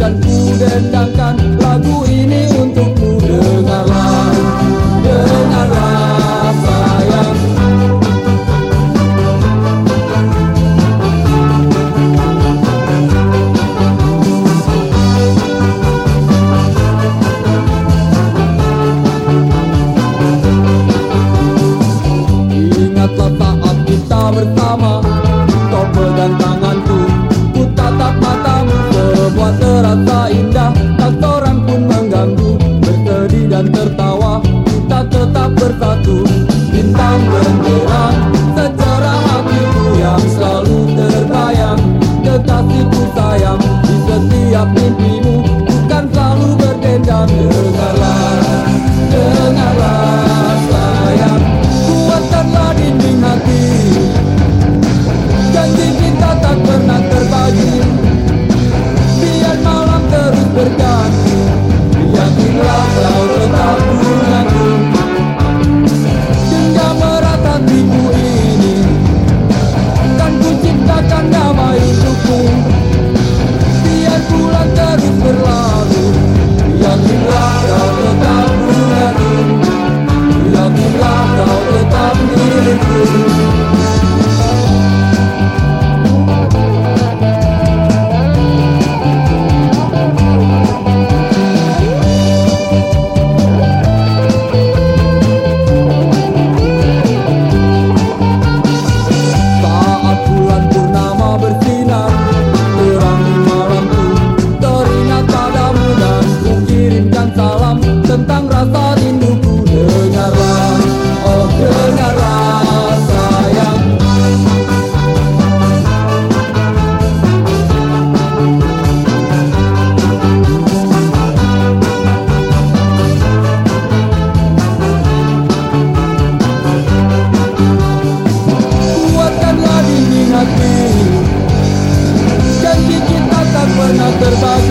Dan ku dendangkan lagu ini untukmu. Dengarlah, dengarlah sayang. Ingatlah saat kita bersama terasa indah Tak seorang pun mengganggu. Bersedih dan tertawa Kita tetap bersatu. Bintang benderang Secerah hatiku yang selalu terbayang Kekasihku sayang. Di setiap mimpimu Bukan selalu berdendam verdad.